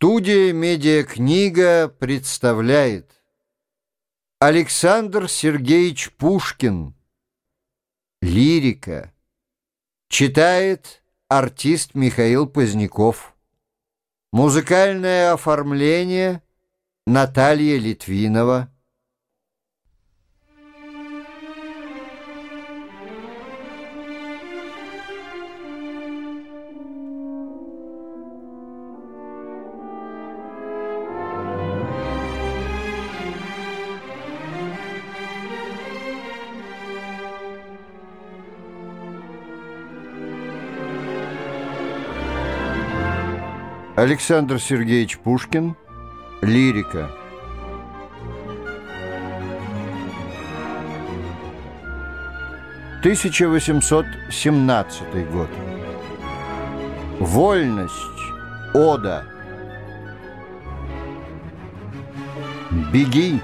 Студия «Медиакнига» представляет Александр Сергеевич Пушкин. Лирика. Читает артист Михаил Поздняков. Музыкальное оформление Наталья Литвинова Александр Сергеевич Пушкин. Лирика. Тысяча восемьсот семнадцатый год. Вольность. Ода. Беги,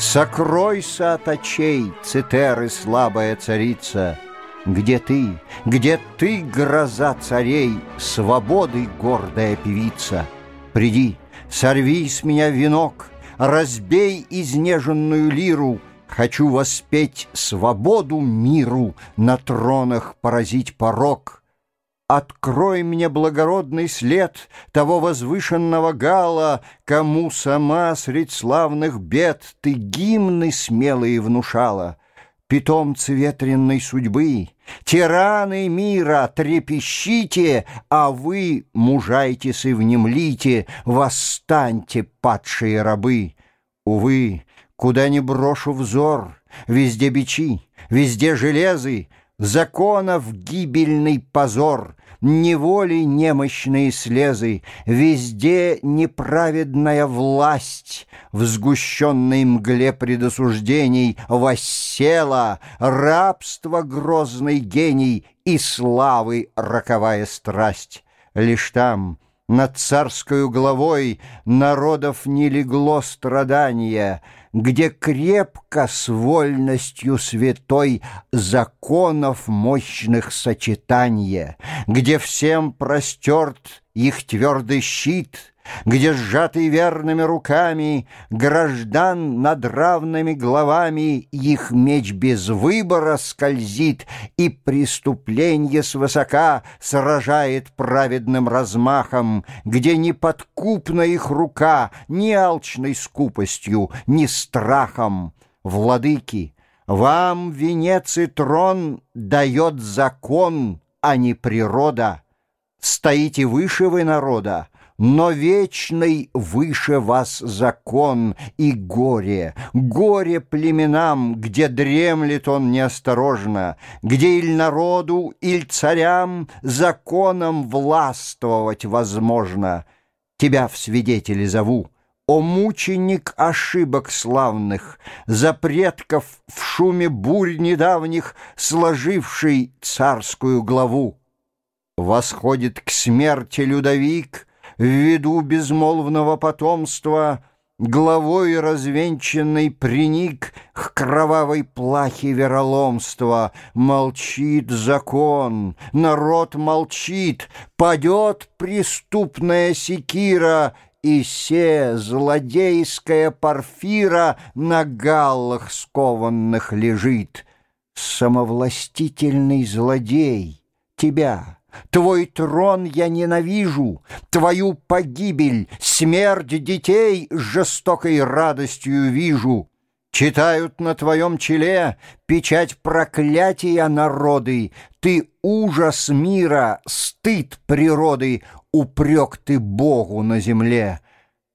сокройся от очей, Цитеры слабая царица — где ты, где ты, гроза царей, Свободы гордая певица? Приди, сорви с меня венок, Разбей изнеженную лиру, Хочу воспеть свободу миру, На тронах поразить порог. Открой мне благородный след Того возвышенного гала, Кому сама средь славных бед Ты гимны смелые внушала — питомцы ветренной судьбы, тираны мира, трепещите, а вы, мужайтесь и внемлите, восстаньте, падшие рабы. Увы, куда ни брошу взор, везде бичи, везде железы, законов гибельный позор, неволи немощные слезы, Везде неправедная власть, В сгущенной мгле предосуждений Воссела рабство грозный гений И славы роковая страсть. Лишь там, над царскою главой, Народов не легло страдания — где крепко с вольностью святой законов мощных сочетания, где всем простерт их твердый щит — где сжатый верными руками граждан над равными главами их меч без выбора скользит и преступление свысока сражает праведным размахом, где неподкупна их рука ни алчной скупостью, ни страхом. Владыки, вам венец и трон дает закон, а не природа. Стоите выше вы народа, но вечный выше вас закон и горе, горе племенам, где дремлет он неосторожно, где иль народу, иль царям законом властвовать возможно. Тебя в свидетели зову, о мученик ошибок славных, За предков в шуме бурь недавних Сложивший царскую главу. Восходит к смерти Людовик — в виду безмолвного потомства Главой развенчанный приник К кровавой плахе вероломства. Молчит закон, народ молчит, Падет преступная секира, И се злодейская порфира На галлах скованных лежит. Самовластительный злодей, тебя — Твой трон я ненавижу, Твою погибель, смерть детей Жестокой радостью вижу. Читают на твоем челе Печать проклятия народы, Ты ужас мира, стыд природы, Упрек ты Богу на земле.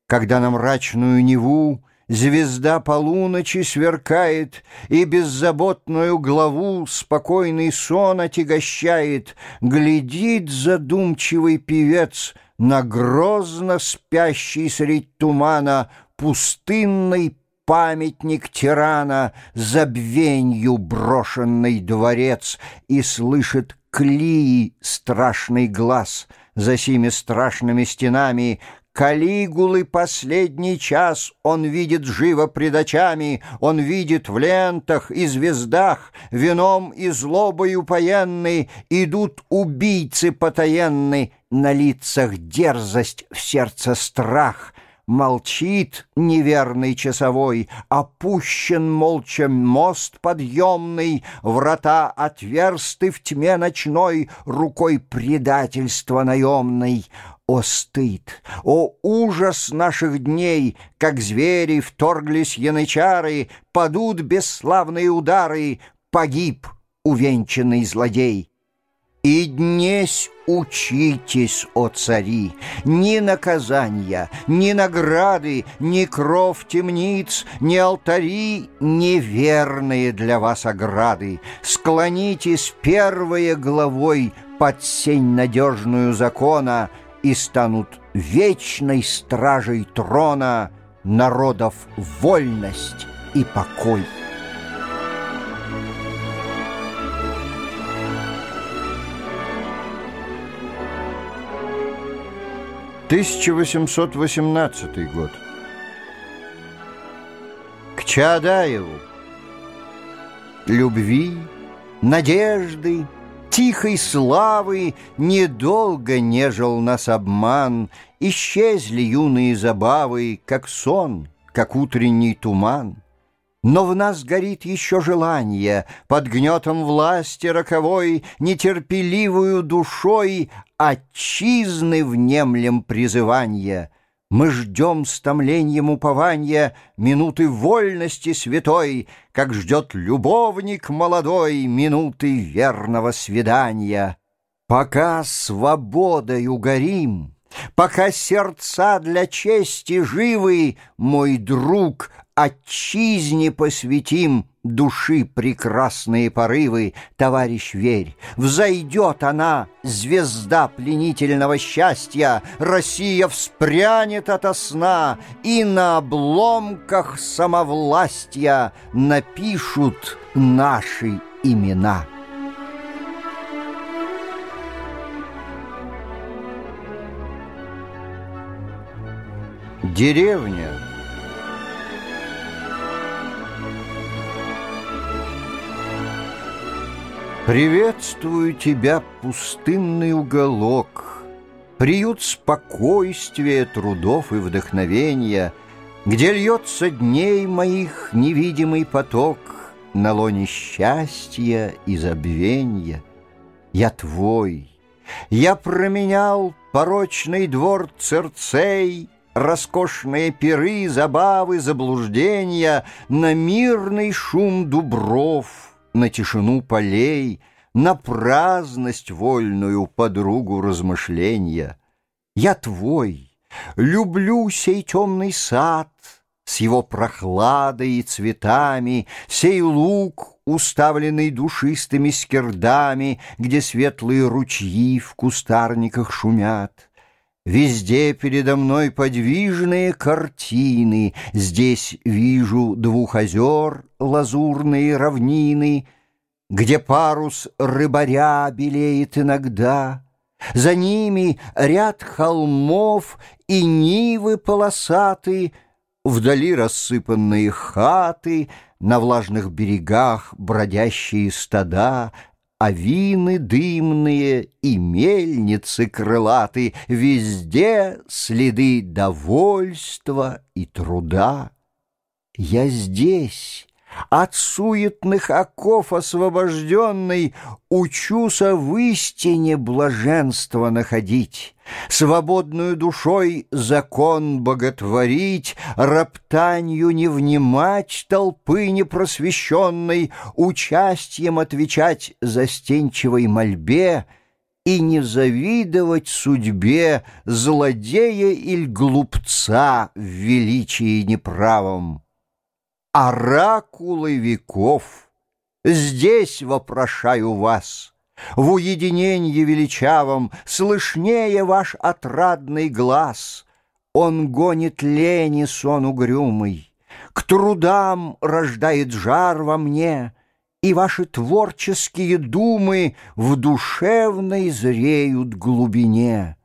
Когда на мрачную Неву Звезда полуночи сверкает, И беззаботную главу Спокойный сон отягощает. Глядит задумчивый певец На грозно спящий средь тумана Пустынный памятник тирана, Забвенью брошенный дворец, И слышит Клии страшный глаз — за сими страшными стенами. Калигулы последний час он видит живо пред очами, он видит в лентах и звездах, вином и злобой упоенный, идут убийцы потаенны, на лицах дерзость, в сердце страх — Молчит неверный часовой, Опущен молча мост подъемный, Врата отверсты в тьме ночной Рукой предательства наемной. О стыд, о ужас наших дней, Как звери вторглись янычары, Падут бесславные удары, Погиб увенчанный злодей. И днесь учитесь, о цари, ни наказания, ни награды, ни кров темниц, ни алтари, неверные для вас ограды. Склонитесь первой главой под сень надежную закона и станут вечной стражей трона народов вольность и покой. 1818 год. К Чаадаеву. Любви, надежды, тихой славы Недолго нежил нас обман, Исчезли юные забавы, Как сон, как утренний туман. Но в нас горит еще желание Под гнетом власти роковой Нетерпеливую душой Отчизны внемлем призывания. Мы ждем с томлением упования Минуты вольности святой, Как ждет любовник молодой Минуты верного свидания. Пока свободою горим, Пока сердца для чести живы, Мой друг, отчизне посвятим Души прекрасные порывы, Товарищ, верь, взойдет она, Звезда пленительного счастья, Россия вспрянет ото сна, И на обломках самовластья Напишут наши имена. Деревня Приветствую тебя, пустынный уголок, Приют спокойствия, трудов и вдохновения, Где льется дней моих невидимый поток На лоне счастья и забвенья. Я твой, я променял порочный двор Церцей, Роскошные пиры, забавы, заблуждения На мирный шум дубров — на тишину полей, на праздность вольную подругу размышления. Я твой, люблю сей темный сад с его прохладой и цветами, сей луг, уставленный душистыми скирдами, где светлые ручьи в кустарниках шумят. Везде передо мной подвижные картины, Здесь вижу двух озер лазурные равнины, Где парус рыбаря белеет иногда, За ними ряд холмов и нивы полосаты, Вдали рассыпанные хаты, На влажных берегах бродящие стада, Авины дымные и мельницы крылаты, Везде следы довольства и труда. Я здесь, от суетных оков освобожденный, Учуся в истине блаженство находить, Свободную душой закон боготворить, Роптанью не внимать толпы непросвещенной, Участием отвечать застенчивой мольбе И не завидовать судьбе Злодея или глупца в величии неправом оракулы веков, Здесь вопрошаю вас, В уединенье величавом Слышнее ваш отрадный глаз. Он гонит лени сон угрюмый, К трудам рождает жар во мне, И ваши творческие думы В душевной зреют глубине.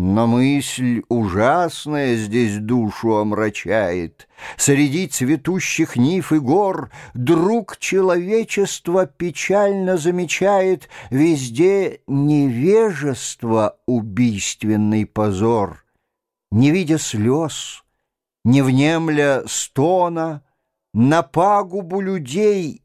Но мысль ужасная здесь душу омрачает. Среди цветущих нив и гор Друг человечества печально замечает Везде невежество убийственный позор. Не видя слез, не внемля стона, На пагубу людей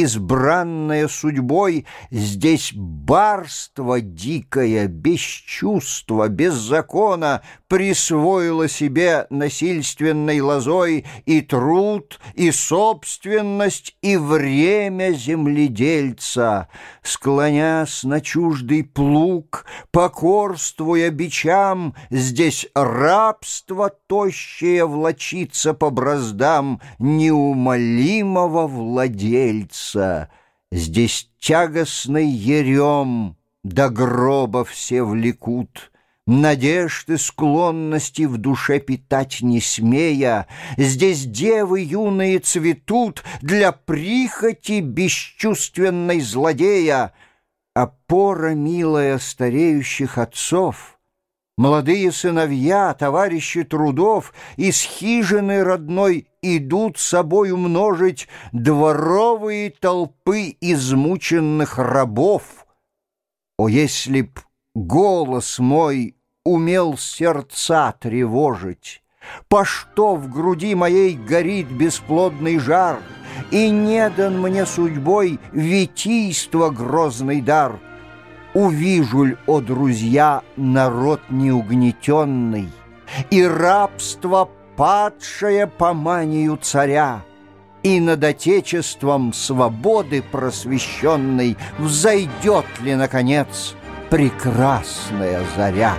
избранная судьбой, Здесь барство дикое, без чувства, без закона Присвоило себе насильственной лозой И труд, и собственность, и время земледельца. Склонясь на чуждый плуг, покорствуя бичам, Здесь рабство тощее влочится по браздам Неумолимого владельца Здесь тягостный ерем до гроба все влекут, Надежды, склонности в душе питать не смея, Здесь девы юные цветут Для прихоти бесчувственной злодея. Опора милая стареющих отцов — Молодые сыновья, товарищи трудов, Из хижины родной идут собой умножить Дворовые толпы измученных рабов. О, если б голос мой умел сердца тревожить, По что в груди моей горит бесплодный жар, И не дан мне судьбой витийство грозный дар — Увижу ль, о друзья, народ неугнетенный, И рабство падшее по манию царя, И над Отечеством свободы просвещенной Взойдет ли, наконец, прекрасная заря?